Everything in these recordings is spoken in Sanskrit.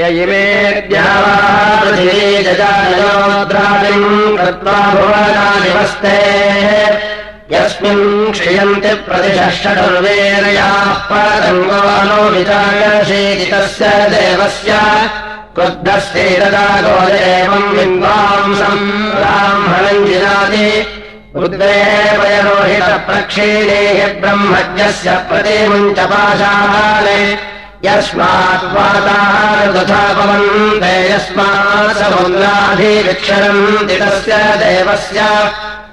ययिमेद्यावापृथिवीजजानयोद्रादिम् कृत्वा भुवनादिवस्ते यस्मिन् क्षयन्ति प्रतिषष्टुर्वेरयाः परङ्गो विचारशीति तस्य देवस्य। क्रुद्धस्यैरदागो एवम् विद्वांसम् ब्राह्मणम् जिनाति उद्वेपयरोहितप्रक्षीणे ब्रह्मज्ञस्य प्रतिमुञ्च पाशाले यस्मात् वाताः पवन्ते यस्मात् समुद्राधिविक्षरन्ति तस्य देवस्य।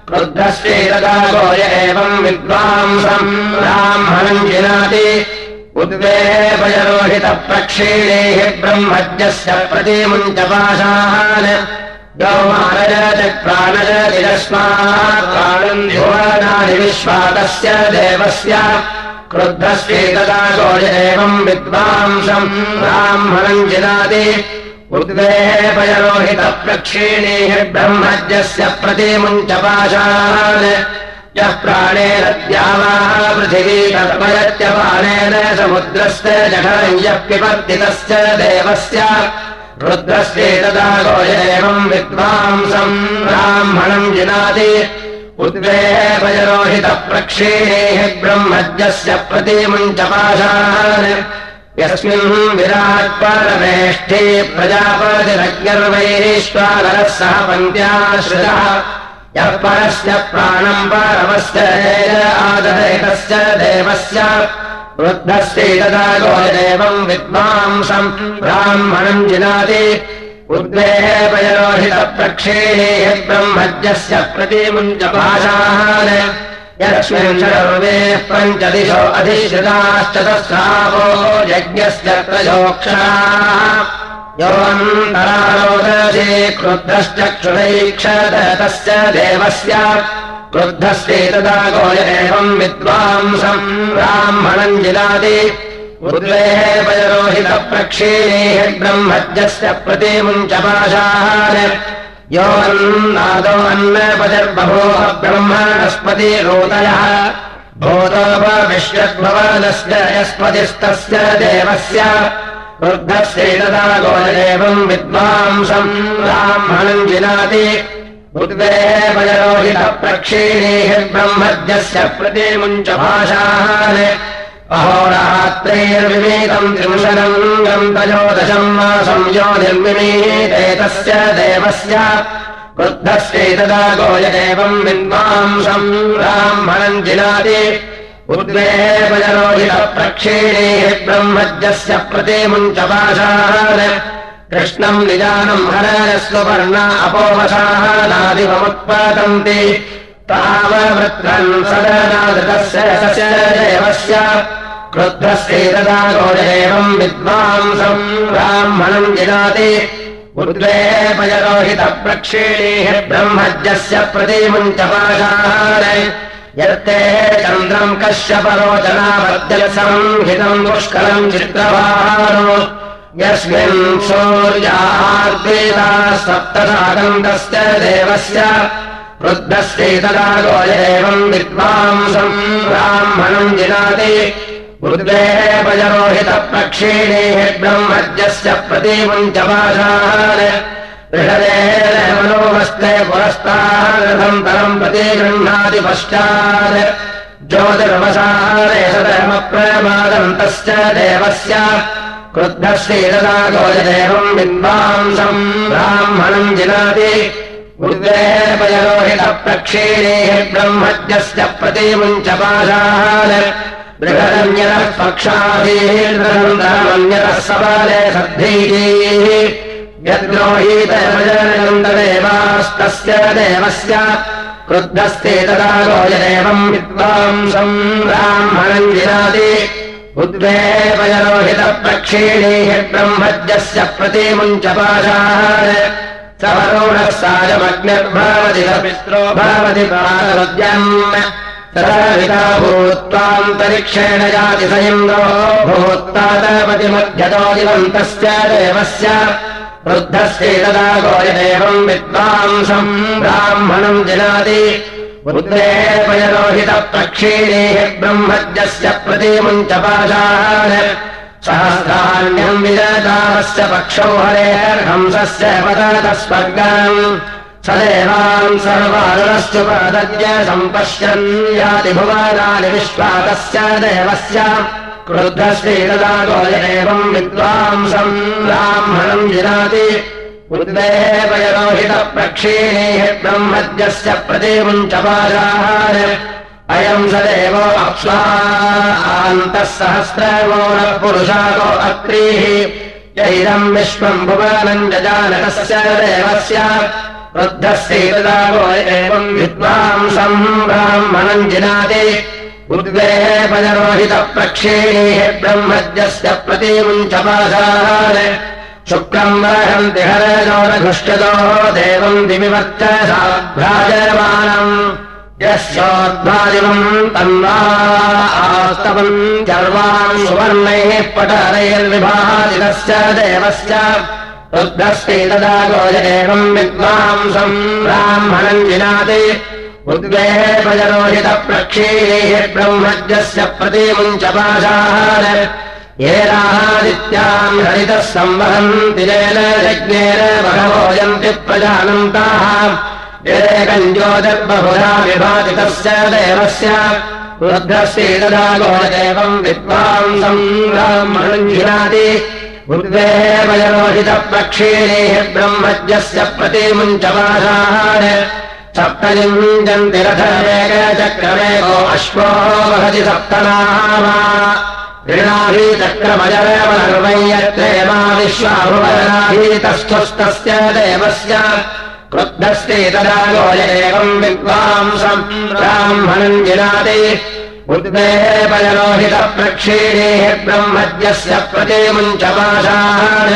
क्रुद्धस्यैरदागो एवम् विद्वांसम् ब्राह्मणम् जिनाति। उद्वेपयरोहितप्रक्षीणेः ब्रह्मज्ञस्य प्रतिमुञ्च पाशान् प्राणजतिरस्मात् प्राणम् भुवनानि विश्वातस्य देवस्य क्रुद्धस्यैतदा गोज एवम् विद्वांसम् ब्राह्मणम् जिनाति। उद्वेपयरोहितप्रक्षीणेः ब्रह्मज्ञस्य प्रतिमुञ्च पाशान्। यः प्राणेन द्यावाः पृथिवी तर्पयत्यपानेन समुद्रस्य जठरम् यः पिबर्तितस्य देवस्य रुद्रस्येतदा एवम् विद्वांसम् ब्राह्मणम् जिनाति उद्वेपयरोहितप्रक्षीणेः ब्रह्मज्ञस्य प्रतिमुञ्च पाशान् यस्मिन् विराट् परमेष्ठे प्रजापतिरज्ञर्वैश्वानरः सह पन्त्याश्रितः यः परस्य प्राणम् आदरेतस्य देवस्य। वृद्धस्यैतदा गोदेवम् विद्वांसम् ब्राह्मणम् जिनाति उद्वेपयरोहितप्रक्षेणेः ब्रह्मज्ञस्य प्रतिमुञ्चपाशान् यस्मिन् सर्वे पञ्चदिशो अधिश्रिताश्चतस्रावो यज्ञस्य त्रयोक्षाः योऽन्तरारोदशे क्रुद्धश्चक्षुरैक्षत तस्य देवस्य। क्रुद्धस्यैतदा गोय एवम् विद्वांसम् ब्राह्मणम् जिनाति उद्वेपयरोहितप्रक्षीणेः ब्रह्मज्ञस्य प्रतिमुञ्च पाशान् योऽन्नादो अन्नपतिर्बभोः ब्रह्मणस्पति रोदयः भूतोपविश्वद्भवनस्य यस्पतिस्तस्य देवस्य। वृद्धस्यैतदा गोयदेवम् विद्वांसम् ब्राह्मणम् जिनाति उद्वेपयरोहितप्रक्षीणेः ब्रह्मज्ञस्य प्रतिमुञ्च भाषान् अहोरात्रैर्विमीतम् त्रिंशदम् गन्तयोदशम् मासम् यो निर्विमीते तस्य देवस्य वृद्धस्यैतदा गोयदेवम् विद्वांसम् ब्राह्मणम् जिनाति उद्वेपयरोहितप्रक्षीणेः ब्रह्मज्ञस्य प्रतिमुञ्च पाशान् कृष्णम् निजानम् हरस्वपर्णा अपोवशाः नादिवमुत्पादन्ति ताववृत्रम् सदनादृतस्य देवस्य क्रुद्धस्यैतदा विद्वांसम् ब्राह्मणम् जिनाति। उद्वेपयरोहितप्रक्षीणेः ब्रह्मज्ञस्य प्रतिमुञ्च पाशान् यत्ते चन्द्रम् कश्यपरोचनावर्जलसंहितम् पुष्करम् चित्रभारो। यस्मिन् सूर्यार्देता सप्तसागन्तस्य देवस्य वृद्धस्यैतदा गोयेवम् विद्वांसम् ब्राह्मणम् जिनाति। उद्वेपयरोहितप्रक्षीणेः ब्रह्मज्ञस्य प्रतिमुञ्च पाशान् बृहदेन मनोमस्ते पुरस्तारथम् प्रति गृह्णाति पश्चात्। ज्योतिर्वसारे सधर्मप्रमादन्तस्य देवस्य। क्रुद्धस्यैतदा गोयदेवम् विद्वांसम् ब्राह्मणम् जिनाति उद्वेपयरोहितप्रक्षीणेः ब्रह्मज्ञस्य प्रतिमुञ्च पाशान् बृहदन्यतः पक्षाधीर्नन्दनमन्यतः सबाले सद्धीः। यद्रोहीतदेवास्तस्य देवस्य क्रुद्धस्तेतदा गोयदेवम् विद्वांसम् ब्राह्मणम् जिनाति उद्वेपयरोहितप्रक्षीणेः ब्रह्मज्ञस्य प्रतिमुञ्च पाशान् सवरोणः सायमग्निर्भवति पित्रो भवति पादवद्यम् सविता भूत्वान्तरिक्षेण जाति स इन्द्रो भूत्तादपतिमध्यतो दिवन्तस्य देवस्य वृद्धस्यैतदा गोयदेवम् विद्वांसम् ब्राह्मणम् जिनाति उद्वेपयरोहितप्रक्षीणेः ब्रह्मज्ञस्य प्रतिमुञ्च पाशान् सहस्राण्यम् विजतारस्य पक्षौ हरेर्हंसस्य पततः स्वर्गम् स देवान् सर्वादरश्चुपदद्य सम्पश्यन् याति भुवनानि विश्वातस्य देवस्य क्रुद्धश्रीरदा गोयदेवम् विद्वांसम् ब्राह्मणम् जिनाति उद्वेपयरोहितप्रक्षीणेः ब्रह्मद्यस्य प्रतिमुञ्चपाशाः अयम् स देवो अप्स्वान्तः सहस्रगोणः पुरुषाको अक्रीः यैदम् विश्वम् भुवनम् जजानकस्य देवस्य। वृद्धस्यैतदागो एवम् विद्वांसम् ब्राह्मणम् जिनाति। उद्वेपयरोहितप्रक्षीणेः ब्रह्मद्यस्य प्रतिमुञ्चपाशाः शुक्रम् वरहन्ति हरजोरघुष्टतोः देवम् दिविवर्च साभ्राजमानम् यस्योद्भादिवम् तन्वास्तवम् चर्वाम् सुवर्णैः पटरैर्विभाजितस्य देवस्य रुद्धस्ति तदा विद्वांसम् ब्राह्मणम् जिनाति। उद्वेः प्रजरोहितप्रक्षीणैः ब्रह्मज्यस्य प्रतिमुञ्चपाशाः येनादित्याम् हरितः संवहन्ति येन यज्ञेन भगवोयन्ति प्रजानन्ताः येकम् ज्योतिर्बहुधा विभातितस्य देवस्य ब्राह्मणञ्जिनाति। उद्वेवयरोहितप्रक्षीणेः ब्रह्मज्यस्य प्रतिमुञ्चपाशाः सप्तयुञ्जन्ति रथमेकचक्रमेको अश्वो वहति सप्तनाः ऋणाभीचक्रमजरमनर्वयत्रेमा विश्वाभुवनाभीतस्थुस्तस्य देवस्य क्रुद्धस्ते तदा एवम् विद्वांसम् ब्राह्मणम् जिनाति उद्वेपयलोहितप्रक्षीणेः ब्रह्मज्यस्य प्रतिमुञ्चपाशाः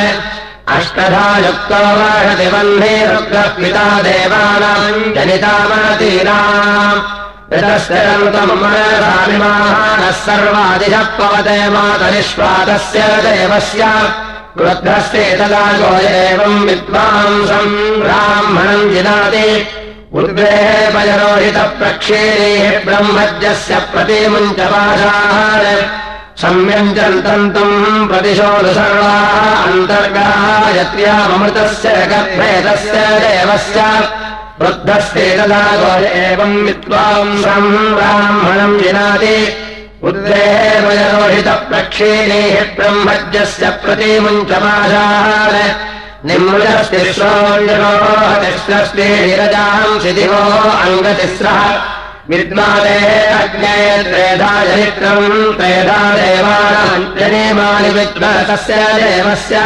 अष्टधा युक्तो वाहति वह्ने रुग्रः पिता देवानाम् जनितामतीनाम् िमाहानः सर्वादिशः पवते मातरिष्वादस्य देवस्य क्रुद्धस्ते तदा गो एवम् विद्वांसम् ब्राह्मणम् जिनाति उद्वेपयरोहितप्रक्षेणेः ब्रह्मज्यस्य प्रतिमुञ्चपाशाः सम्यञ्चन्तन्तम् प्रतिशोधु सर्वाः अन्तर्गायत्र्यामृतस्य गर्भेदस्य देवस्य। वृद्धस्ते तदा गो एवम् विद्वांसम् ब्राह्मणम् जिनाति उद्वेपयरोहितप्रक्षीणेः ब्रह्मज्यस्य प्रतिमुञ्चपाशाः निम्बुजस्तिस्रोतिस्रस्तेरजांसि दिवो अङ्गतिस्रः। विद्वादे अग्ने त्रेधा चरित्रम् त्रेधा देवानाञ्जनेमानि विद्वतस्य देवस्य।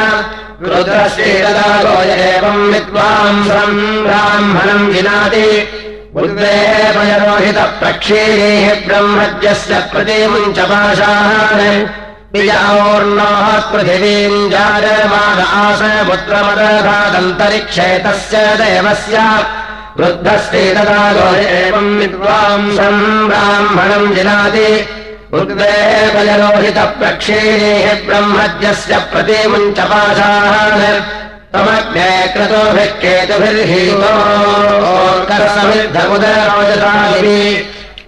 रुद्रश्रीरदा गोय एवम् विद्वांसम् ब्राह्मणम् विनाति उद्वेपयरोहितप्रक्षीणेः ब्रह्मज्यस्य प्रतिमुञ्चपाशाः पिजावोर्णाः पृथिवीम् जायमानास पुत्रमदधादन्तरिक्षे तस्य देवस्य वृद्धस्ते तदा गोय एवम् विद्वांसम् ब्राह्मणम् जिनाति उद्वेपयरोहितप्रक्षीणेः ब्रह्मज्यस्य प्रतिमुञ्चपाशाः तमग्ने क्रतोभिः केतुभिर्हीतोदरोजसादिभिः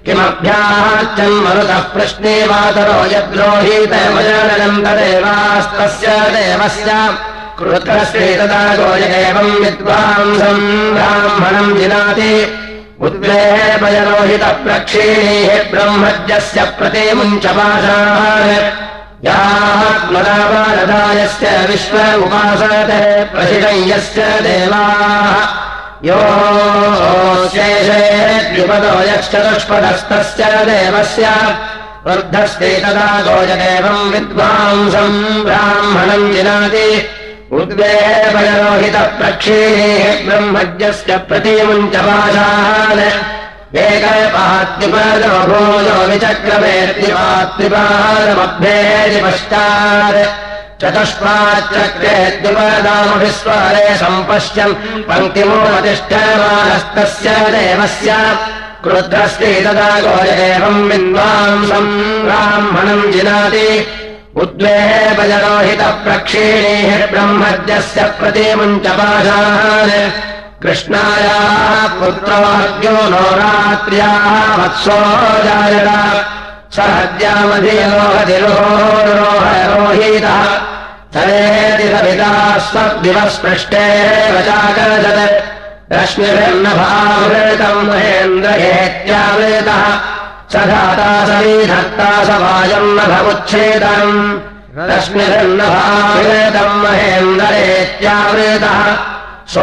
किमभ्याच्चन् मरुतः प्रश्ने वातरो यद्रोहीतमजनन्तदेवास्तस्य देवस्य कृतस्ते तदा गोय एवम् विद्वांसम् ब्राह्मणम् जिनाति। उद्वेपयरोहितप्रक्षीणेः ब्रह्मज्यस्य प्रतिमुञ्चपाशाः यात्मदावानदायस्य विश्व उपासते प्रशिषय्यस्य देवाः। यो शेषेद्युपदो देवस्य वर्धस्ते तदा गोजदेवम् विद्वांसम् ब्राह्मणम् जिनाति उद्वेपयरोहितप्रक्षीणेः ब्रह्मज्यस्य प्रतिमुञ्चपाशान् एकपात्युपदमभूयो विचक्रमेत्युपात्रिपादमभ्येति पश्चात्। चतुष्पाच्चक्रेत्युपदामभिस्वरे सम्पश्यन् पङ्क्तिमोपतिष्ठमानस्तस्य देवस्य। क्रुद्धस्ते तदा गोय एवम् विद्वांसम् ब्राह्मणम् जिनाति उद्वेपजरोहितप्रक्षीणेः ब्रह्मज्यस्य प्रतिमुञ्चपाशान् कृष्णायाः पुत्रोऽर्ग्यो नो रात्र्याः वत्सो जायत। सहद्यामधिरोहतिरोहरोहीतः तदेति सविता स्वदिवस्पृष्टेव चाकरजत् रश्मिभिर्नभावृतम् महेन्द्रहेत्यावृतः स धाता समीधत्ता स वायम् न भवुच्छेदम् रश्मिभिर्नभावृतम् महेन्द्रेत्यावृतः स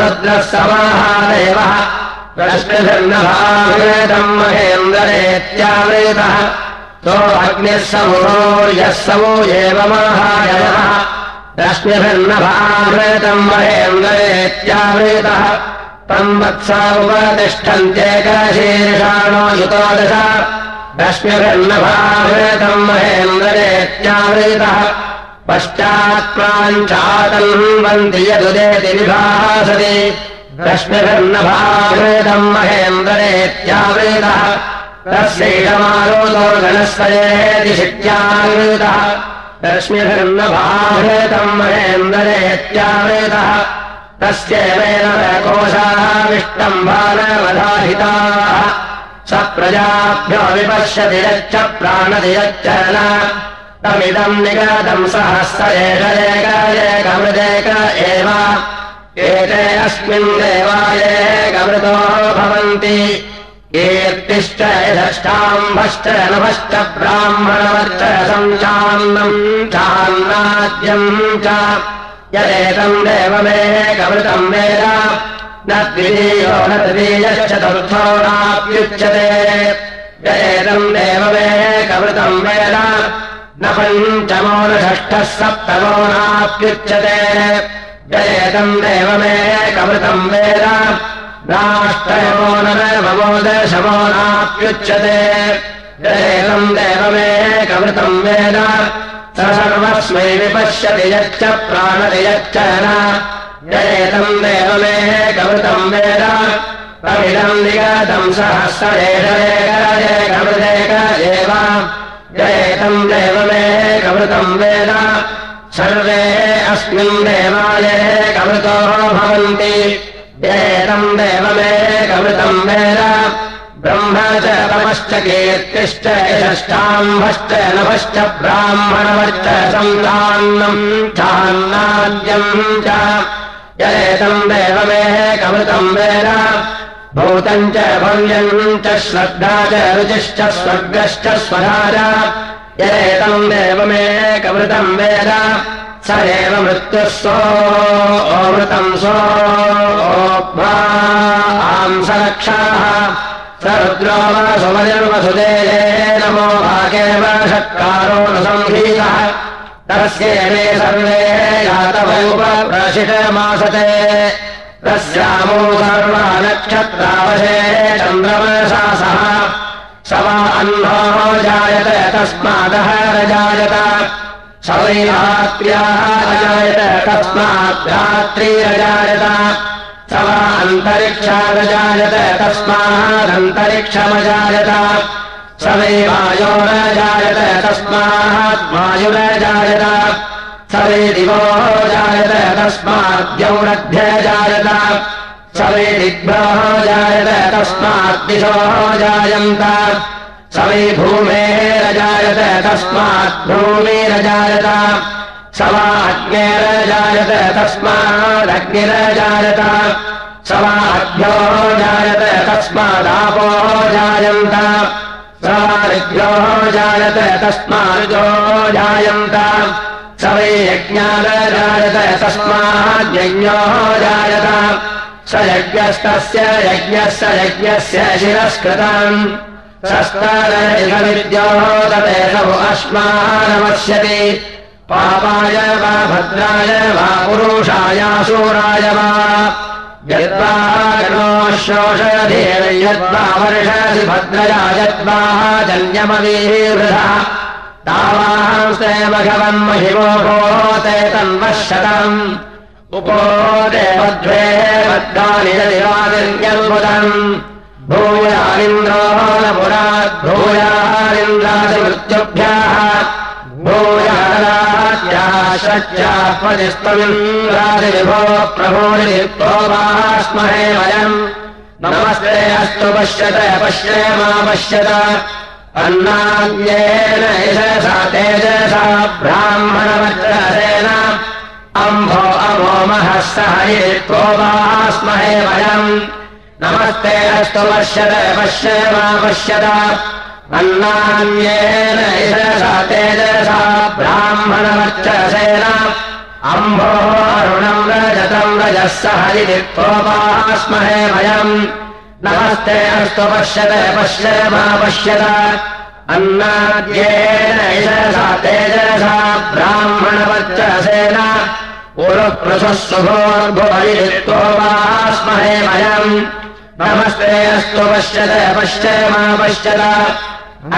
रुद्रः समाहादेवः रश्मिभिर्नभावृतम् महेन्द्रेत्यावृतः सो अग्निः समूर्यः समो एव माहायः रश्मिभिर्नभावृतम् महेन्द्रेत्यावृतः तम् वत्सा उपतिष्ठन्त्येकशीर्षाणो युतोदश रश्मिभिर्नभावृतम् महेन्द्रेत्यावृतः पश्चात्प्राञ्चातन्वन्ति यदुदेति विभासति रश्मिभिर्नभावृतम् महेन्द्रेत्यावृतः तस्यैषमारोदो गणस्वयेति शित्यावृतः रश्मिभिर्नभावृतम् महेन्द्रेत्यावृतः तस्यैवेन कोशाविष्टम् बालवधाहिताः स प्रजाभ्यो विपश्यति यच्च प्राणति यच्च न तमिदम् निगतम् सहस्र एकैकैकमृदेक एव। एते अस्मिन् देवायेकमृतो भवन्ति। कीर्तिश्च यथष्टाम्भश्च नभश्च ब्राह्मणवश्च सञ्चान्नम् चान्नाद्यम् च। यदेतम् देवमेकमृतम् वेद। न द्वितीयो न तृतीयश्चतुर्थो नाप्युच्यते यदेतम् देवमेकमृतम् वेद न पञ्चमो न षष्ठः सप्तमो नाप्युच्यते यदेतम् देवमेकमृतम् वेद। नाष्टयमो न नवमो दशमो नाप्युच्यते यदेतम् देवमेकमृतम् वेद। स सर्वस्मै विपश्यति यच्च प्राणति यच्च न। यदेतम् देवमेकमृतम् वेद। तमिदम् निगतम् सहस्रेषरेकरेकमृदेक एव यदेतम् देवमेकमृतम् वेद। सर्वे अस्मिन् देवालये कमृतो भवन्ति। एतम् देवमेकमृतम् वेद। ब्रह्म च तमश्च कीर्तिश्च यष्टाम्भश्च नभश्च ब्राह्मणवश्च सन्तान्नम् च। यदेतम् देवमेकमृतम् वेद भूतम् च भव्यम् च श्रद्धा च रुचिश्च स्वर्गश्च स्वधा च यदेतम् देवमेकमृतम् वेद स एव मृत्युः सोऽमृतम् सोऽंसरक्षाः स रुद्रो वसुमनिर्वसुदे नमो भागेव षट्कारो न संहीतः तस्येवे सर्वे यातवयुपप्रशिषमासते तस्यामो सर्वा नक्षत्रावशे चन्द्रमसा अह्नो जायत तस्मादः रजायत। सवैरात्र्याः रजायत तस्मात् रात्रिरजायत स वा अन्तरिक्षादजायत तस्मादन्तरिक्षमजायत। स वै वायुरजायत स वै दिवो जायत तस्माद्यौरभ्यजायत स वै दिग्भ्यो जायत तस्मात् दिशो जायन्त। स वै भूमेरजायत तस्मात् भूमिरजायत स वा अग्नेरजायत तस्मादग्निरजायत स वा अभ्यो जायत तस्मादापो जायन्त। स वा ऋभ्यो जायत तस्मादो जायन्त वै यज्ञानजायत तस्माद्यज्ञो जायत। स यज्ञस्तस्य यज्ञस्य यज्ञस्य शिरस्कृतम् सस्तरविद्यो तदेव अश्मानमस्यति पापाय वा भद्राय वा पुरुषायासूराय वा। यद्वा गणोशोषधेन यद्वा वर्षसि भद्रया यद्वा जन्यमवीवृधः तावांस्ते भगवन् महिमोहो ते तन्वशतम् उपो देवध्वे बद्धानि यदिवादिर्यल्बुदम् भूयानिन्द्रो न पुराद्भूयानिन्द्रादिमृत्युभ्यः भूयारात्याश्रत्यात्मजिस्त्वमिन्द्रादिविभो प्रभूरिभो वा स्महे वयम्। नमस्ते अस्तु पश्यत पश्य मा पश्यत अन्नान्येन यशसा तेजसा ब्राह्मणवज्रेण अम्भो अमो महः सह वास्महे वयम्। नमस्ते अस्तु पश्यत पश्य मा पश्यत अन्नान्येन यशसा तेजसा ब्राह्मणवच्चसेन अम्भोः अरुणम् रजतम् रजः सह वयम् नमस्ते अस्तु पश्यत पश्य मा पश्यत। अन्नाद्येन यशसा तेजसा ब्राह्मणवच्चसेन पुरुप्रसः सुभोर्भुवरित्वोपास्महे वयम् नमस्ते अस्तु पश्यत पश्य मा पश्यत।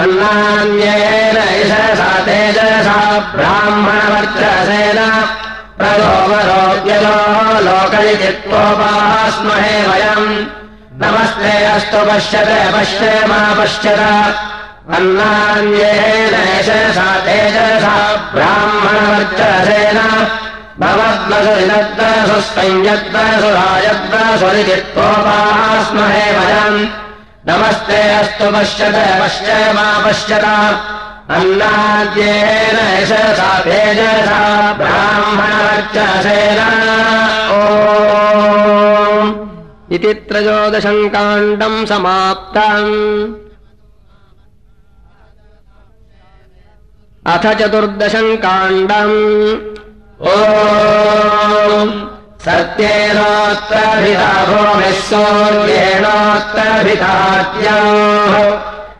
अन्नान्येन यशसा तेजसा ब्राह्मणवच्चसेन प्रलोभरोग्यलो लोकयित्वोपास्महे वयम् नमस्ते अस्तु पश्यत पश्य मा पश्यत। अन्नान्येन यशसा तेजसा, ब्राह्मणवर्चसेन। भवद्मसुरिदग्धसु संयग्धसुरायग्धसुरितित्वोपास्महे वयम् नमस्ते अस्तु पश्यत पश्य मा पश्यत। अन्नाद्येन यशसा तेजसा, ब्राह्मणवर्चसेन। ओ। इति त्रयोदशम् काण्डम् समाप्तम्। अथ चतुर्दशम् काण्डम् ओ सत्येनोत्तरभिधा भूमिः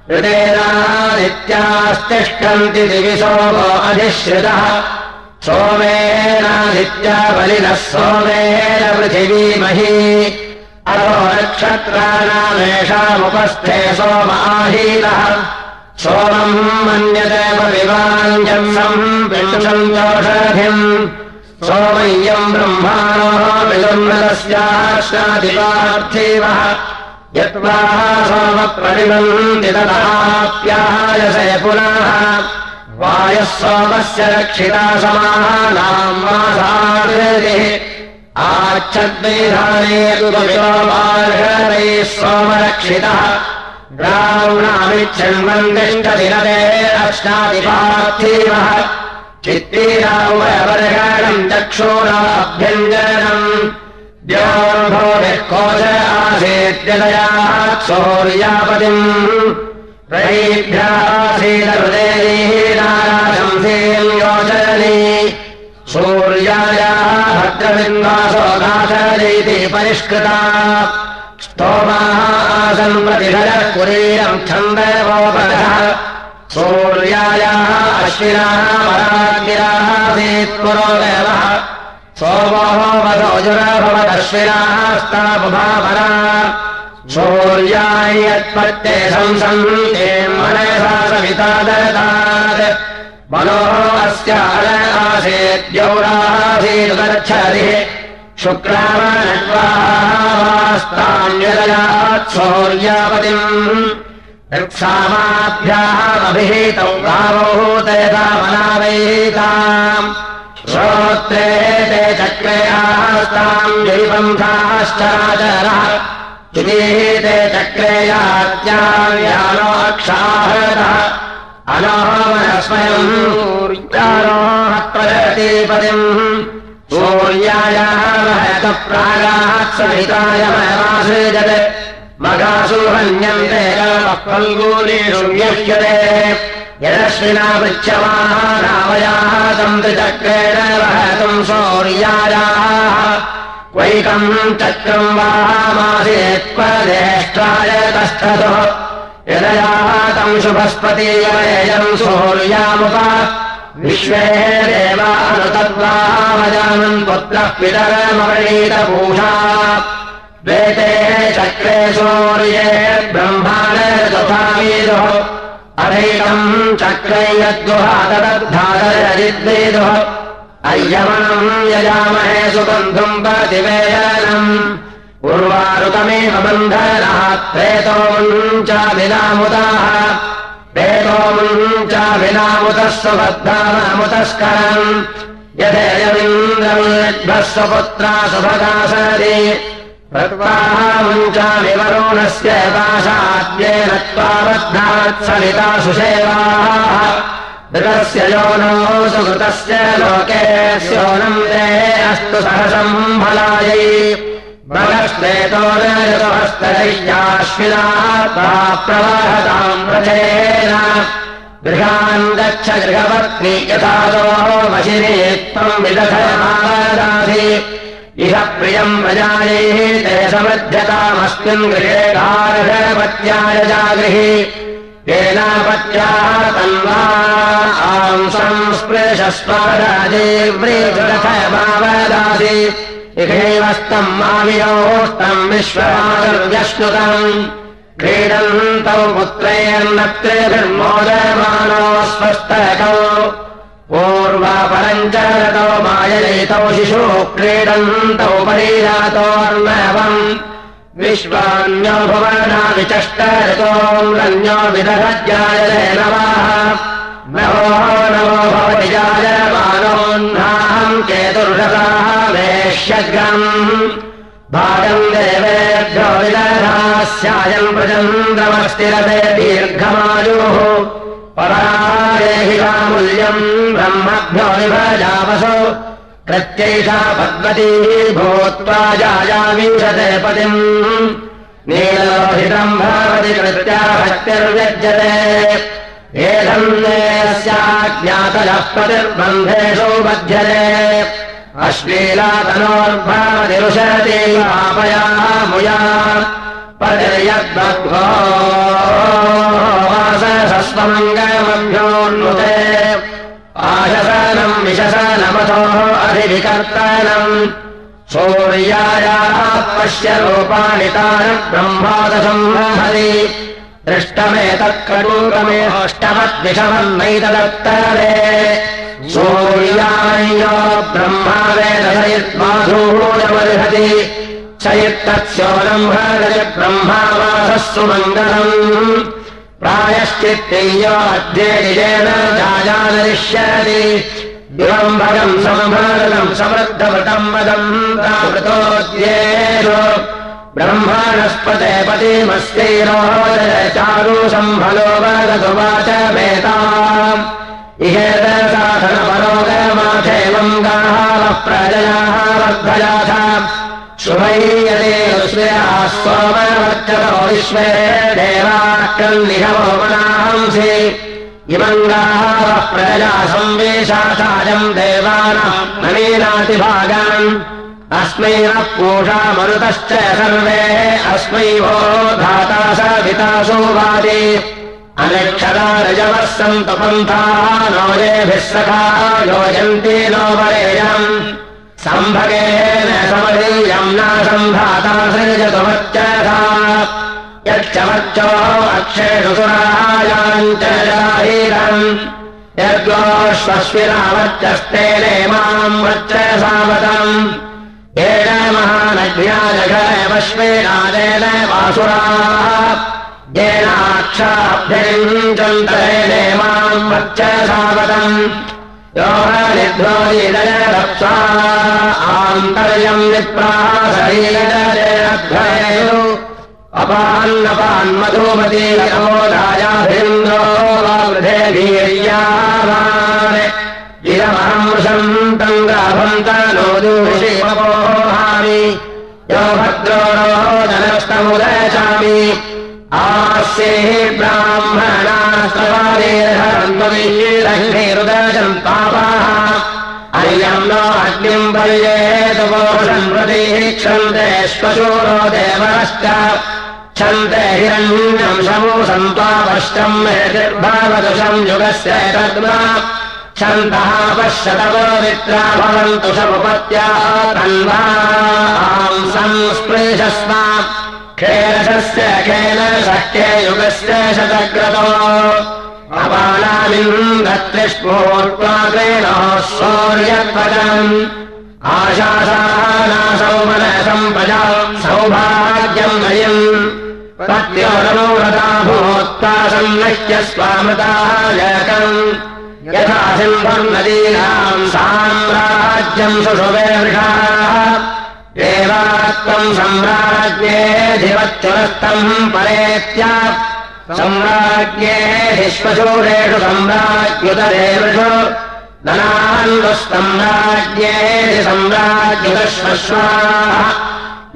हृदेनादित्यास्तिष्ठन्ति दिवि सोमो अधिश्रितः। सोमेनादित्या बलिनः सोमेन पृथिवीमही अथो नक्षत्राणामेषामुपस्थे सोमाहीनः सोमम् मन्यदेव विवाञ्जम् विंशम् सोमय्यम् ब्रह्माणो विलम्बस्याश्नादिपार्थिवः यत्त्वा सोमप्रतिबन्ति तदाप्यायसे पुनः। वायः सोमस्य रक्षिता समानाम् मासादिः आच्छद्वैधाने सोमरक्षितः ब्राह्मणामिच्छन्वन्दिष्टदिनदे अष्टादिपार्थिवः चित्तीरावरगणम् चक्षूराभ्यञ्जनम् द्योर्भोभिः कोश आसीद्यदयात् सौर्यापतिम् रयीभ्यासीदहृदयीनाराशंसेम् योचनी सूर्यायाः परिष्कृता। स्तोमाः आसन् प्रतिभरः कुरीरम् छन्दवोपरः सूर्यायाः अश्विनाः परागिरासीत् पुरोदेवः सोमोः वधोजुरभवदश्विनाः स्ताबुभापरा सूर्यायत्पत्ते संसन्ते मनसा सविता ददात् मनोः अस्य आसेद्यौरासीदुगच्छति ऋक्सामाभ्याः अभिहितौ गावौ तयदामनावैताम् श्रोत्रे ते चक्रेयास्ताम् जैबन्धाश्चराचरः ते चक्रेयात्याव्यानो अक्षाहरः अनोमनस्मयम् सूर्यारोहप्रगतीपतिम् प्रागात् सहितायमयमासृजत् मघासु हन्यन्ते फल्गूलीषु न्यह्यते यदश्विना पृच्छमाः रामयाः तन्त्रिचक्रेण वहतुम् सौर्यायाः क्वैकम् चक्रम् वामासीत्पदेष्टाय तस्थतु यदयातम् शुभस्पतीयमेयम् सूर्यामुप विश्वे देवानुतद्वामजानन् पुत्रः पितरमवणीतभूषा वेते चक्रे सूर्ये तथावीदुः अनैकम् चक्रे यद्गुहा तदद्धारयजिद्वेदुः अय्यमनम् यजामहे सुबन्धुम् प्रतिवेदनम् उर्वारुकमेव बन्धनात् प्रेतोमुञ्चाभिनामुदाः प्रेतोमुञ्चाभिनामुतः सुबद्धानामुतस्करम् यथेयमिन्द्रमेभ्यः स्वपुत्रा सुभगासरि। प्रत्वाहामुञ्चाविवरोणस्य पाशाद्येन त्वाबद्धात् सलिता सुसेवाः ऋतस्य योनो सुकृतस्य लोके स्योनम् ते अस्तु सहसम् ऋतुहस्तैयाश्विनाः प्रवहताम् व्रजेन गृहान् गच्छ गृहपत्नी यथादो वशिने त्वम् विदधमादासि इह प्रियम् प्रजायैः ते समध्यतामस्मिन् गृहे गार्हपत्याय जागृहि। येनापत्याः तन्वा आम् संस्पृशस्वराजेव्रीथमावदासि इहैवस्तम् मावियोस्तम् विश्वमादव्यश्नुतम् क्रीडन्तौ पुत्रैर्नत्रेभिर्मोदयमानो स्वस्थकौ पूर्वापरम् च रतो माययितौ शिशु क्रीडन्तौ परिजातोर्नवम् विश्वान्यो भुवना विचष्टोऽन्यो विदहज्याय नवाः नवो भवति जायमानोऽह्नाहम् केतुर्षसाः वेश्यग्रम्। भागम् देवेभ्यो विदधास्यायम् प्रचन्द्रमस्तिरते दीर्घमायुः। परादेहिकामूल्यम् ब्रह्मभ्यो विभजावसो। प्रत्यैषा पद्मतीः भूत्वा जायामीशते पतिम्। नीलोहितम् भवति कृत्या भक्तिर्व्यज्यते एषन्नेस्याज्ञातयः पतिर्बन्धेषु बध्यते। अश्लीलातनोर्भवतिरुशति आपयाः मुया। पतिर्यद्भक्तो वासस्वमङ्गमभ्योन्नुते आशसनम् विशसनमथोः अधिविकर्तनम् सूर्यायाः पश्य रूपाणि तारब्रह्मादसंहरि दृष्टमेतत्कटूकमेष्टमद्विषमन्नैतदत्तरे। सूर्यायो ब्रह्मा वेदयित्माधूयमर्हति स यत्तत्स्योलम् भरति ब्रह्मावासस्सु मङ्गलम्। प्रायश्चित्तेयो अध्येन जायादरिष्यति विवम्भरम् सम्भरम् समृद्धवृतम् वदम् ब्रह्माणस्पते पतिमस्तीरोदय चारु सम्भलो वदतु वाच वेताम् इहेतसाधनपरोगमाथेवम् गाः प्रजयाः वर्धयाथ शुभैयते श्रियाः सोमवर्चतो विश्वे देवाक्रन्निहवो मनांसि इमङ्गाः प्रजया संवेशासायम् देवानाम् नवीनातिभागान् अस्मै नः पूषा मरुतश्च सर्वे अस्मै वो धाता सवितासु वादि। अनक्षरा रजवः सन्तु पन्थाः नोजेभिः सखा योजन्ति नो वरेयम् सम्भगेन समरीयम् न सम्भाता सृजतुमच्चथा यक्षमर्चो अक्षेषु सुरायाम् च जाहीरम् यद्गोष्वस्विनावर्चस्तेने माम् वर्च सावतम् येन महानघ्याजघश्वेनादेन वासुराः। येनाक्षाभ्यञ्चन्तरेणे माम् वर्च सावतम् यो निर्ध्वोदिदयरप्सा आन्तर्यम् विप्राशरीरजयध्वयो अपान्नपान्मधूमती नमोदायाभिन्द्रो वृधे वीर्यावान् इदमहम् वृषन्तम् गाभन्त आस्यैः ब्राह्मणास्तवादेहरन्त्वमीरङ्गैरुदशम् पापाः। अर्यम् नो अग्निम् पर्येतुपोषम् प्रतीक्षन्ते श्वशूरो देवश्च छन्ते हिरण्यम् समू सन्त्वापश्चम् मेतिर्भवतु संयुगस्य तद्मा। छन्तः पश्यतपवित्रा भवन्तु समुपत्याः तन्वाम् संस्पृशस्व खेलशस्य खेलशक्ये युगस्य शतक्रतो अपालामिन्द्रत्रिष्पूर्वाग्रेणः सौर्यत्वजम् आशासानासौ मनसम्पजा सौभाग्यम् नयम् पत्योरमोरता भूत्वा सन्नह्य स्वामृतायकम् यथा सिंहम् नदीनाम् साम्राज्यम् सुषुवे वृषाः त्वम् सम्राज्ञेऽधिपत्युरस्तम् परेत्य। सम्राज्ञेऽधिश्वशूरेषु सम्राज्ञुतरेषु धनान्वस्तम्राज्ञेऽधि सम्राज्ञुतश्वश्वाः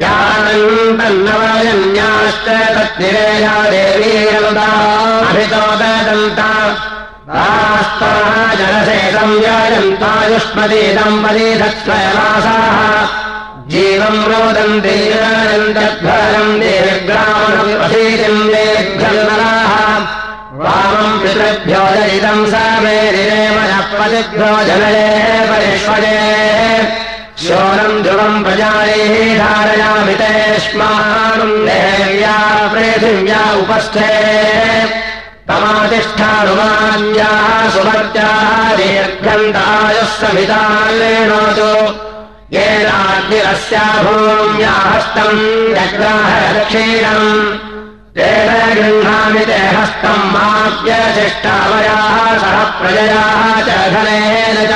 यानन्तन्नवजन्याश्च तद्निरेया देवी अभितो दन्ता जनसेतम् व्याजन्तायुष्मती दम्पती धत्स्वयमासाः जीवम् रोदन्ते तद्भरम् देविग्रामणम् देभ्यन्नराः वामम् पितृभ्यो जयितम् स मेरिरेमपतिभ्यो जनये परिष्वजे। शोरम् ध्रुवम् प्रजायैः धारयामि तेष्मानम् देव्या पृथिव्या उपस्थे। तमातिष्ठानुमान्याः सुभर्त्याः दीर्घन्तायुः समिताल्लेणोतु येनाग्निरस्या भूम्या हस्तम् तेन गृह्णामि ते हस्तम् माप्यशिष्टामयाः सह प्रजयाः च धनेन च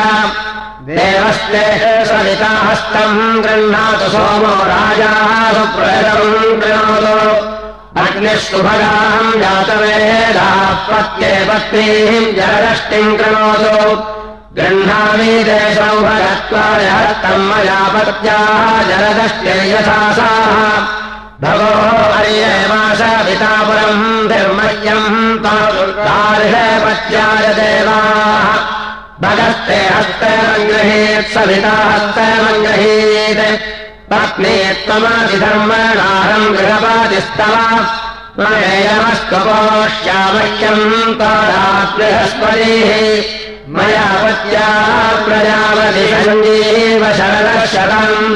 देवस्ते सविता हस्तम् गृह्णातु सोमो राजाः सुप्रजम् गृह्णातु अग्निः सुभगाम् जातवेदापत्ये पत्नीम् जलदष्टिम् कृणोतु गृह्णामि ते सौभगत्वाय हस्तम् मया पत्याः जलदश्चर्यसासाः भगो अर्येमाश पितापुरम् धर्मयम् तादृशे देवाः। भगस्ते हस्तेमङ्गृहीत् सविता हस्तेमङ्गृहीत् पत्नी त्वमधिधर्मणाहम् गृहपादिस्तव। मयेयमस्कपोष्यामह्यम् तादात् बृहस्पतिः पत्या प्रजापतिसञ्जीव शरदशतम्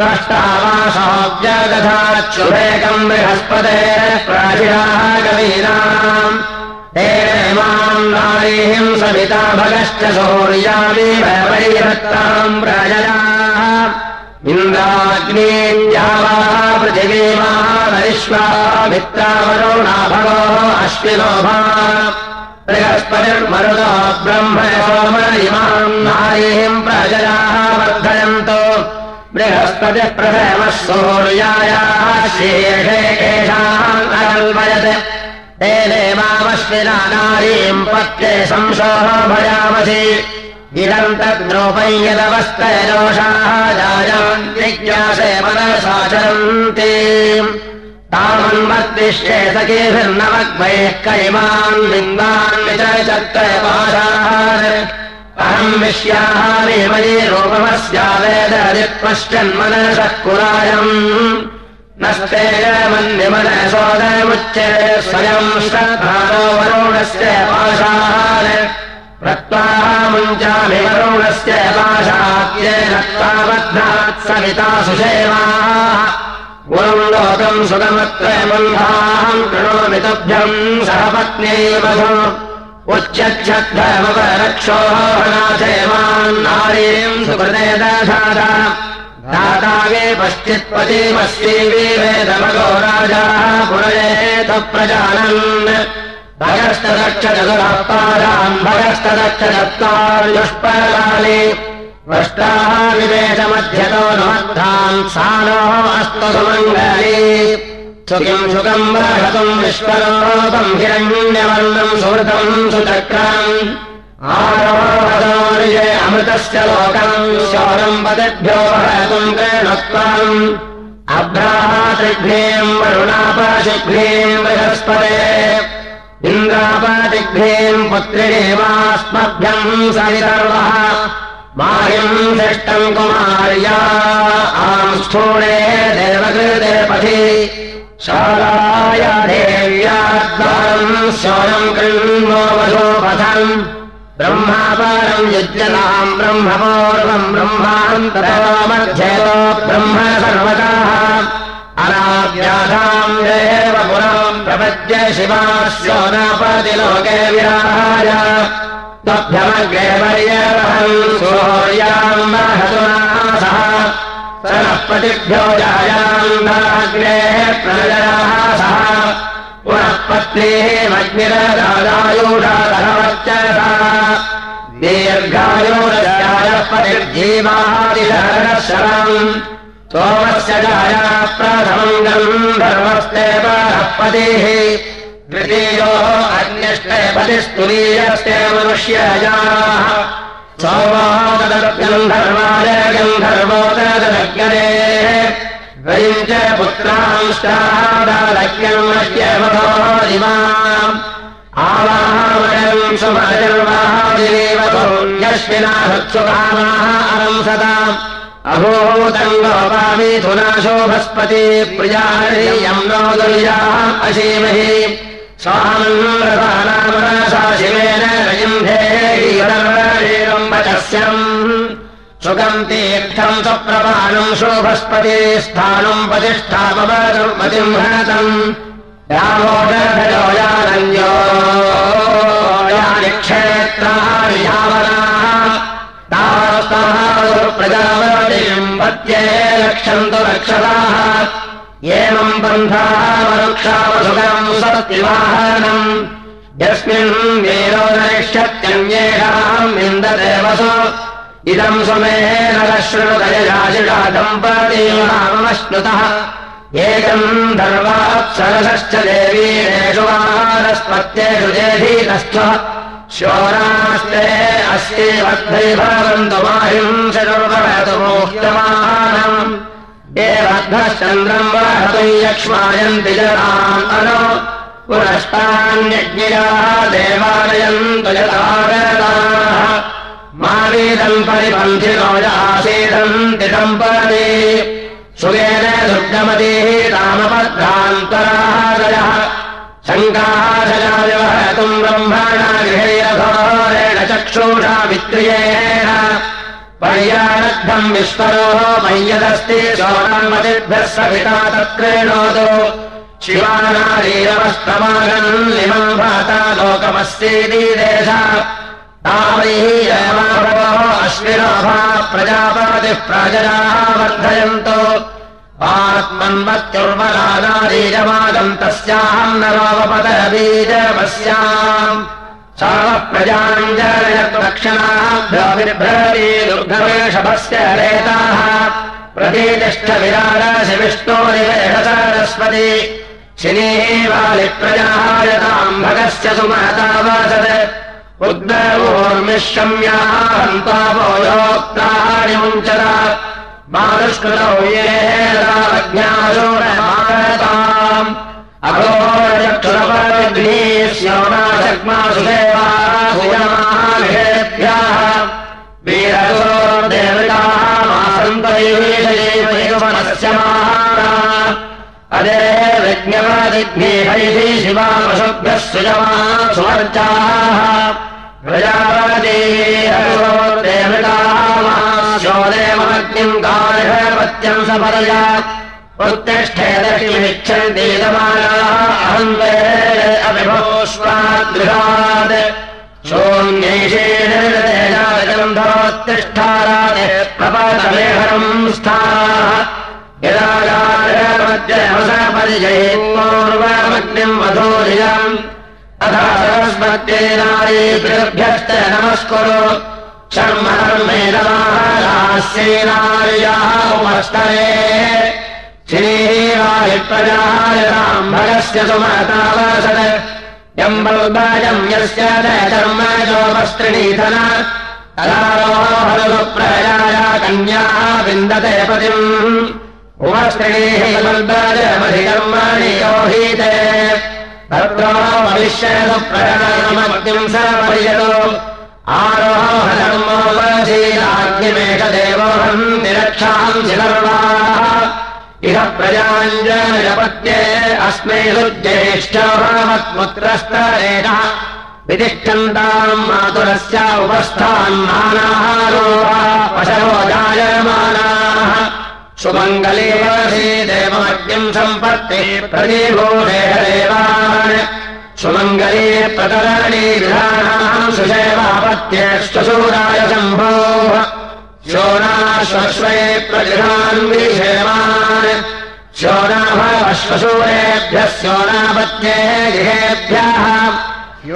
दष्टावासोऽव्यदधाच्छुभेकम् बृहस्पतेः प्राचिराः कवीनाम्। हेमाम् नारीम् सविता भगश्च सौर्यामि वैरत्ताम् प्रजयाः। इन्द्राग्नेत्यावाः पृथिवीमाविश्वामित्रावरुणा भगो अश्विनो भा बृहस्पतिर्मरुदो ब्रह्म इमाम् नारीम् प्रजयाः वर्धयन्तो। बृहस्पतिः प्रथमः सूर्यायाः शेषे केषाम् अकल्पयत् तेनेमामश्विना नारीम् पत्ये संशोः भयामसि इदम् तद्रूपम् यदवस्थरोषाः जायान्त्रिज्ञासे मनसाचरन्ति तामन्मद्दिश्ये सखीभिर्नवग्मैः कैमान् बिन्दान् विचर्चक्रयपाशाः अहम् विश्याहामि मयि रूपमस्या वेदरित्पश्चन्मनसः कुरायम्। नस्ते मन्यमनसोदमुच्चे स्वयम् श्रद्धानो वरुणस्य पाशाः। मुञ्चाभिवरुणस्य पाशाद्येन त्वाबध्नात् सविता सुषेवाः गुरुम् लोकम् सुगमत्रयबन्धाहम् कृणोमि तुभ्यम् सह पत्न्यैवधु उच्चक्षद्धर्मपरक्षोहनाथेमान् नारीम् सुकृते दधाता दातावे पश्चित्पतिमस्यैवे वेदमगो राजाः। पुरयेत प्रजानन्। भगस्तदक्षचतुरपादाम् भगस्तदक्षचत्वार्युष्पलानि वष्टाः विवेशमध्यतो नमद्धाम् सानोः अस्तु सुमङ्गली। सुखिम् सुखम् बृहतुम् विश्वलोकम् हिरण्यवर्णम् सुहृतम् सुचक्रम् आरोहदोर्ये अमृतस्य लोकम् शौरम् पदेभ्यो वहतुम् प्रेणत्वम् अभ्राहातिघ्नीम् वरुणापशिघ्नीम् बृहस्पते। इन्द्रापादिघ्नेम् पुत्रिणेवास्मभ्यम् सवितर्वः माहिम् दृष्टम् कुमार्या। आम् स्थूणे देवकृते पथि। शालाय देव्याद्वारम् कृण्वो वधोपथम्। ब्रह्मापारम् युज्यताम् ब्रह्मपूर्वम् ब्रह्मान्तरमध्यतो ब्रह्म सर्वताः। अनाव्याधाम् देव पुराम् प्रपद्य शिवास्यो नापतिलोके विराज त्वभ्यमग्रे पर्यवहम् सूर्याम् महतुनासः स नः पतिभ्यो जायाम् नाग्नेः प्रजयाः सः। पुनः पत्नीः मग्निरदायुषादहवर्चसा दीर्घायुरजायः पतिर्जीवादिशरशरम् सोमस्य जाया प्रथमम् गन्धर्वस्ते पतिः द्वितीयो अन्यष्टे बलिस्तुलीयस्ते मनुष्यजाः सोमोददर्गन्धर्वाय गन्धर्वोददग्ने द्वयम् च पुत्रांश्चादालग्नश्चोरिमाम् आवाहवयम् सुमजर्वाहादिरेव यस्मिना हत्सुकामाः अरंसताम् अभूतम् गोपामिथुना शोभस्पति प्रियाणीयम् नो दुर्याः अशीमहि। स्वामन्नृतानामनसा शिवेन रयम् धेयम् वचस्यम् सुखम् तीर्थम् स्वप्रपाणम् शोभस्पति स्थानम् प्रतिष्ठापमतिम् हतम् रामोदयोयानन्यो यानि क्षेत्राणि यावनाः। प्रजावतीम् पत्ये रक्षन्तु रक्षताः एवम् बन्धाः वरुक्षावसुखम् सत्यवाहनम् यस्मिन् वीरो नरिष्यत्यन्येषाम् विन्ददेवसु इदम् सुमेन शृणुदयजाशिषा दम्पतीनामश्नुतः एकम् धर्वात्सरसश्च देवीरेषु वारस्पत्येषु जेधीतस्थ शोरास्ते अस्यैवद्भै भवन्तु माहिंसुर्वहतु मोह्यमानम् एवद्भश्चन्द्रम् वहतु यक्ष्मायन्ति जनाम् अनु पुनष्टान्यज्ञया देवालयन्तु यथागताः मावेदम् परिपन्थिनो यासेदन्ति दम्पती। सुगेन दुर्गमतेः रामपद्रान्तरादयः शङ्काशयाव्यवहतुम् ब्रह्मणा गृहेरघोरेण चक्षुषा विक्रियेण पर्याणद्धम् विस्मरोः मय्यदस्ति शोणामतिभ्यः सविता तत्क्रीणोतु शिवानारीरवस्तमागन् निमम् भाता लोकमस्तीति देशा अश्विनाभा प्रजापतिः प्राजराः वर्धयन्तो। आत्मन्मत्युर्वरानारीजमागम् तस्याम् नरोपतबीजमस्याम् सर्वः प्रजाम् जनयत्क्षणाभ्याभिर्भ्रवी दुर्गवेषभस्य रेताः। प्रतिष्ठविरारसि विष्णोरिवेष सरस्वती। शिनीवालिप्रजायताम् भगस्य सुमहता वसत्। उद्गवोर्मिश्रम्याहन्तावो योक्तानि मुञ्चरा मानुष्कृतौ येज्ञासोरमाताम् अघोरचक्षुरपग्नीस्योनाशक्मासु अघोरचक्षुरपरग्नेश्योनाशग्मासुदेवासुयमाघेभ्यः वीरसोर्देवतामासन्तैवेशयैवनस्य महारा अदे विज्ञवादिग्नेहैः शिवामशुभ्यः सुयमा सुवर्चाः प्रजापदेवतामास्योदेवमग्निम् कार्हपत्यम् सपरया उत्तिष्ठे दक्षिमिच्छन्तीतमानाः अहम् अभिभोष्वाद्गृहात् सोऽन्यैषेणोत्तिष्ठारात् प्रपतमेहरम् स्थाः यदा गार्हपत्यमसपरिजयेत्पूर्वमग्निम् वधूरियम् अथा सरस्वत्येनारीभ्यश्च नमस्कुरु शर्मर्मे नमास्येनार्याः उपस्तरे श्रीवायुप्रजायताम्भरस्य सुमतावसत् यम्बल्बाजम् यस्य चर्मजोपस्त्रिणीधन तदारोहलुप्रजाया कन्याः विन्दते पतिम् उपस्त्रिणीः बल्बाजमधिकर्माणि योहीते तत्रो भविष्यप्रजानमग्निम् समर्यतो आरोहधर्मोपशीलाग्निमेषदेवोऽहम् निरक्षाम् शिलर्वाः इह प्रजाञ्जनपत्ये अस्मै ज्येष्ठमत्पुत्रस्तरेण वितिष्ठन्ताम् मातुरस्य उपस्थान्मानाहारोहा पशवो जायमानाः सुमङ्गले वसि देवमग्निम् सम्पत्ति देवान् सुमङ्गले प्रतरणे विधानाम् सुषेवापत्यश्वशूराय शम्भोः। प्रगृहान् विषेमान् शोणाभवश्वशूरेभ्यः शोणापत्ये गृहेभ्यः।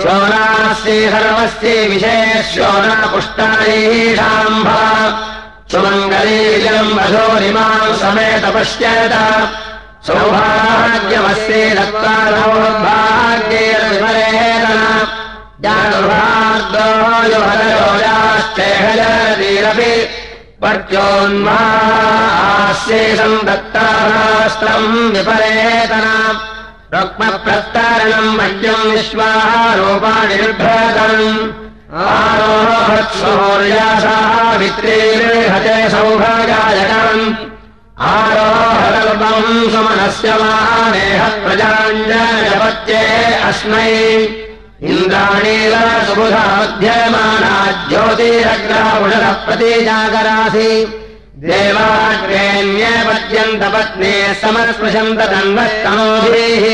शोणास्ति सर्वस्य विषये शोणापुष्टायीषाम्भ। सुमङ्गलीजम् मधोरिमाम् समेत पश्यत। सौभाग्यमस्ये दत्तारोद्भाग्येन विपरेण जानुभाग्योश्चेहजरतीरपि पर्योन्मास्येषम् दत्तारास्त्रम् विपरेतना रुक्मप्रस्तारणम् मह्यम् विश्वारूपाणि बिभ्रतम् आरोहत्सौर्यासावित्रीहते सौभागायकम् आरोहकल्पम् सुमनस्य मानेह प्रजाञ्जपत्ये अस्मै इन्द्राणीव सुबुधा मध्यमाना ज्योतिरग्रापुषः प्रतीजागरासि देवाग्रेण्यपद्यन्तपत्ने समस्पृशन्त तन्वस्तनोभिः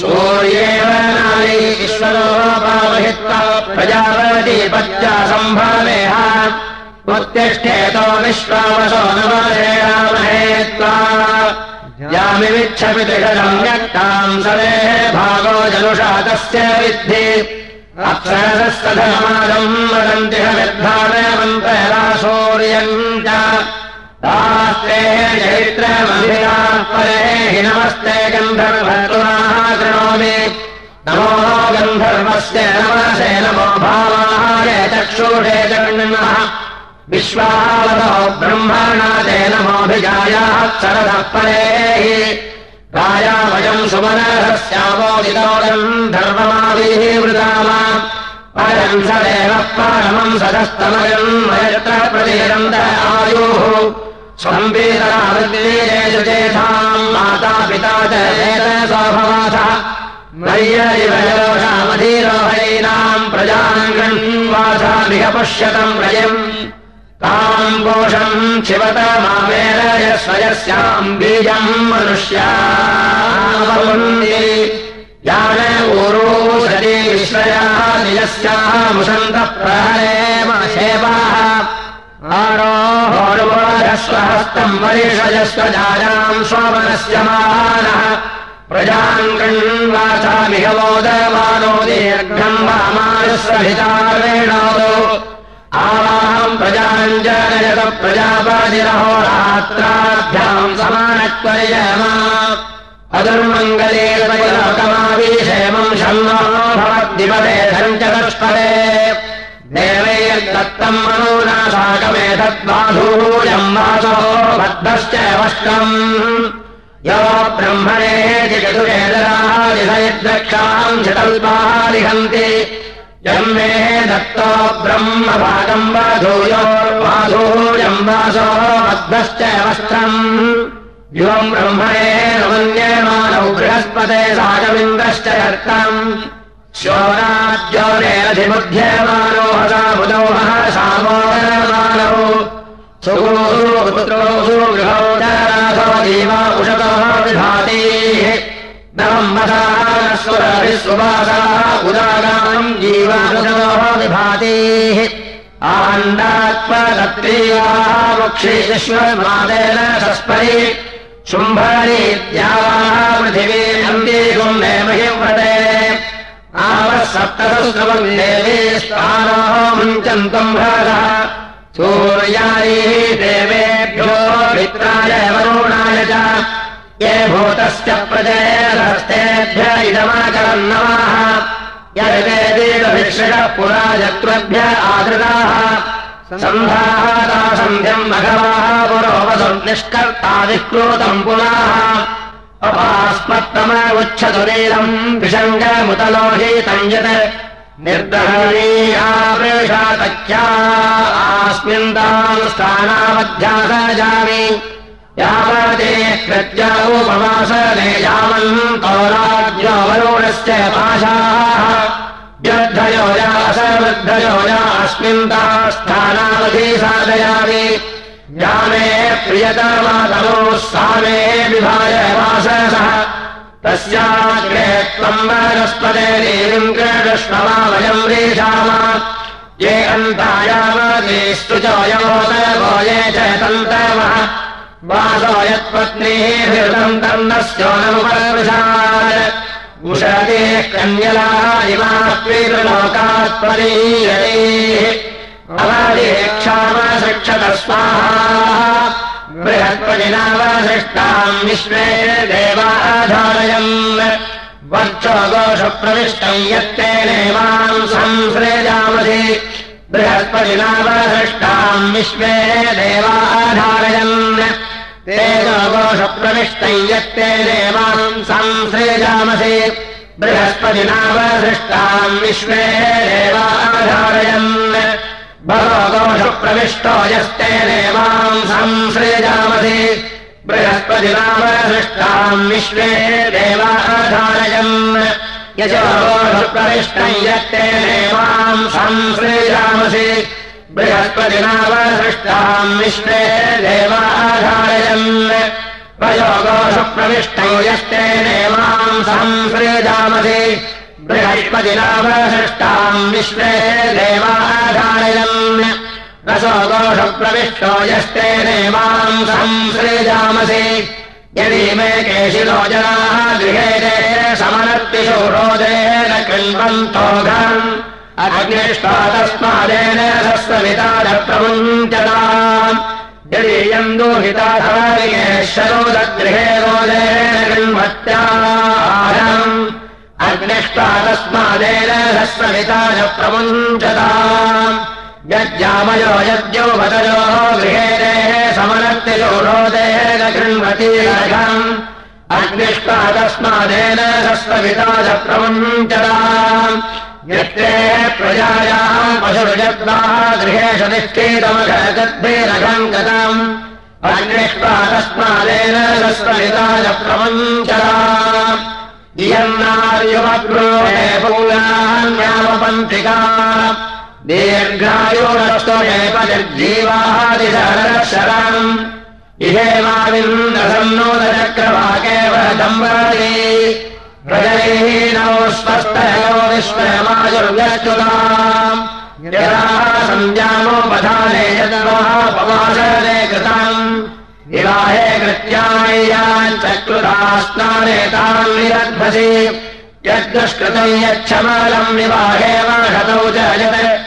सूर्येव नारी ईश्वरोपावहित्वा प्रजापति पत्या सम्भावेह। उत्तिष्ठेतो विश्वावसो नवरेणामहेत्वा यामिमिच्छपि त्रिषदम् व्यक्ताम् सरेः भागो जनुषा तस्य विद्धि। अक्षरसस्तधमादम् वदन्ति हविर्धानमन्तरा सूर्यम् च दास्ते चैत्रमधिरा परे हि नमस्ते गन्धर्वत्वाः कृणोमि। नमो गन्धर्वस्य नमसे नमो भावाय चक्षुषे चण्णः विश्वावतो ब्रह्मणा ते नमोऽभिजायाः शरदः परे धर्ममाभिः वृताम। परम् सदेव परमम् सदस्तमयम् मयत्र प्रतीरन्त आयुः। स्वम् वीतरावृत्तिरेषु चेषाम् माता पिता च वेद स्वभवासः मय्यरिवयोषामधीरोहैनाम् प्रजाम् गृह्वासामिह पश्यतम् प्रयम् कोशम् शिवत मामेरय स्वयस्याम् बीजम् मनुष्या यान ऊरो सरे विश्वयाः निजस्याः मुसन्तः प्रहरे सेवाः आरोहोर्वरस्वहस्तम् वरिषयस्व जायाम् स्वमनस्य मानः प्रजाम् गृह्वासामिह मोदमानो दीर्घम् वामानस्वहितारेणो आवाहम् प्रजाञ्जनयत प्रजापादिरहोरात्राभ्याम् समानत्वयमा अदुर्मङ्गले लोकमावीशेमम् शन्नो भवद्दिवदे सञ्चतष्परे देवैर्दत्तम् मनोनाशाकमेतद्बाधूयम् वासो बद्धश्च वष्टम्। यो ब्रह्मणे चतुरेदरादिषयद्रक्षाम् शतल्पालिहन्ति दत्तो ब्रह्मभागम् वाधूयोर्वाधूयम् वासो बद्धश्च वस्त्रम्। युवम् ब्रह्मणे मन्यमानौ बृहस्पते सागमिन्द्रश्च कर्तम्। शोराज्योरेरधिबुध्यमानो हसा बुदौहः सामोदरमानौ सुगोपुत्रोऽसु गृहौ चारासो जीवा उषतः विभातीः उदागाम् जीवानुषतः विभातीः। आण्डात्मदत्रीयाः वक्षीश्वरमादेन सस्परि शुम्भरीत्यावाः पृथिवी अन्तीकुम् नेमहिव्रते आवः सप्तसुस्रवम् देवी स्थानोः मुञ्चन्तम् भरः सूर्यायैः देवेभ्यो मित्राय वरुणाय च ये भूतस्य प्रजयस्तेभ्य इदमाकरम् नमः। यदेवीरभिषयः पुरा यत्त्वभ्य आदृताः। सन्धाता सन्ध्यम् मघवाः पुरोवसम् निष्कर्ता विक्रोतम् पुनः अपास्मत्तम उच्छतुरीलम् विषङ्गमुतलोहीतम् यत् निर्दहणीयावृषातख्या आस्मिन् ताम् स्थानामध्यासजामि उपवासने यावन्तो राज्यो वरुणस्य पाशाः। व्यद्धयो या असवृद्धयो या अस्मिन् ताः स्थानावधि साधयामि। मे प्रियतमातमोः सा विभाय वाससः। तस्याग्रे त्वम् वनस्पते देवीम् कृष्णवा वयम् रेषाम ये च वयोदवो ये च तन्तवः वासो यत्पत्नीः हृतम् तन्नस्योनमुपविशात् उषते कन्यला इमाः पीतृलोकात् परीयते अवदेक्षामसृक्ष रक्षत स्वाहा बृहस्पतिनावसृष्टाम् विश्वे देवाधारयन् वर्चो गोषप्रविष्टम् यत्तेनेवाम् संसृजामसि बृहस्पतिनावसृष्टाम् विश्वे देवाधारयन् तेन गोषप्रविष्टम् यत्ते देवाम् संसृजामसि बृहस्पतिनावसृष्टाम् विश्वे देवाधारयन्। भगवगोषप्रविष्टो यस्ते देवाम् संसृजामसि बृहस्पतिनावसृष्टाम् विश्वे देवाधारयन्। यजोषप्रविष्टम् यत्ते देवाम् संसृजामसि बृहस्पतिनावसृष्टाम् विश्वे देवाधारयन् प्रयोगोषप्रविष्टौ यस्ते देवाम् संसृजामसि बृहस्पतिनावसृष्टाम् विश्वे देवाधारयन् रसोगोषप्रविष्टो यस्ते देवाम् संसृजामसि यदि मे केशिलो जनाः गृहे समनर्तिषु रोदेन अग्निष्टा प्रमुञ्चताम् यदि यन्दोहिताधरेश्वरोदगृहे रोदेन कृण्वत्याहम् अग्निष्टा तस्मादेन सस्वमिता च प्रमुञ्चताम् यज्ञामयो यज्ञो वदयो गृहे समनर्तिषु रोदेन कृण्वतीरघम् अग्निष्टा तस्मादेन सस्वमिता च यत्रे प्रजायाम् पशुर्यत्नाः गृहेषु निष्ठेतमघगद्भिरघम् गतम् अन्यष्टा तस्मादेन सस्वलिता च प्रमुञ्चरा इयन्नार्युमग्रोहे पूलान्यामपन्थिका दीर्घायोरस्तुमेपनिर्जीवादिशरशरम् इहेमाविन्दसन्नोदचक्रवाकेव दम्बरे प्रजयहीनो स्वस्थयो विश्वमायुर्व्यच्युताम् यदा सञ्जानोपधाने यदवापवासने कृतम्। विवाहे कृत्यायाञ्चकृता स्नाने ताम् निरध्वसि यद्दुष्कृतम् यच्छमालम् विवाहे वाहतौ च यत्।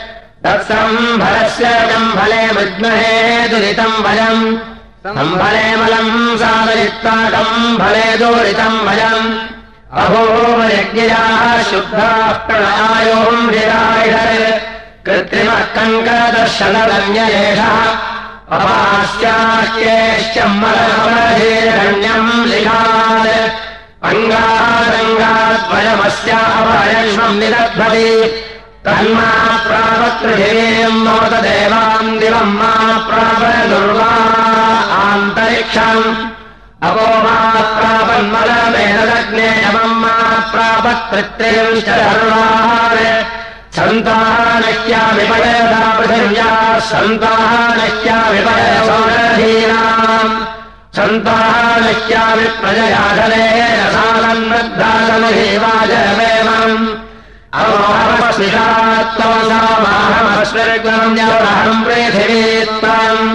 तत्सम्भरस्य जम्फले विद्महे दुरितम् भजम्। सम्फले मलम् सादयित्वा कम्फले दूरितम् भजम् अहोमयज्ञयाः शुद्धाः प्रणायोम् विराय कृत्रिमः कङ्कदर्शनरन्येषः अपास्याख्येश्चम्मरमरधीरण्यम् लिखात् अङ्गारङ्गाद्वयमस्यापरश्वम् निदध्वति तन्मा प्रापत्पृथिवीम् मोददेवाम् दिवम् मा प्राप दुर्वा आन्तरिक्षम्। अवो मा प्रापन्मलमेनदग्ने यमम् मा आपस्पृत्रेविष्टधर्मान् सन्तानश्या विपयदा पृथिव्याः सन्तानश्या विपयसोरधीनाम् सन्तानश्या विप्रजयाधरेण सानन्वृद्धासमहीवाजमेवम् पृथिवीत्तम्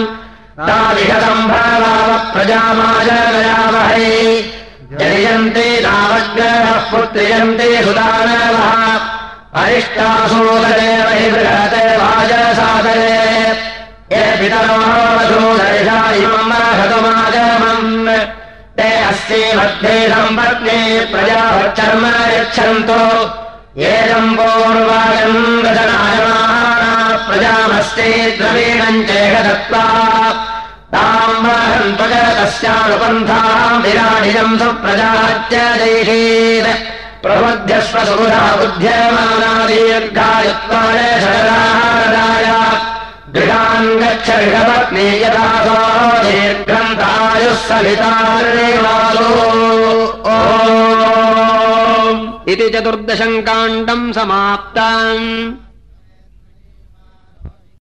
जयन्ते तावग्रहः पुत्रियन्ते वै बृहते वाजसादरे ये पितरोसूदर्शा इमम् महतुमागमम् ते अस्ये मध्ये सम्पत्ने प्रजाचर्म यच्छन्तो पूर्वागम् गजनायमाना प्रजामस्ते द्रवीणम् चेकदत्त्वा विराडिजम् सुप्रजाच्च दैषेत् प्रबुध्यस्व सुबुधा बुध्यमाना दीर्घायुत्वाय गच्छ गृहपत्नी यथा दीर्घन्तायुः सवितार्यवासो इति चतुर्दशम् काण्डम् समाप्ताम्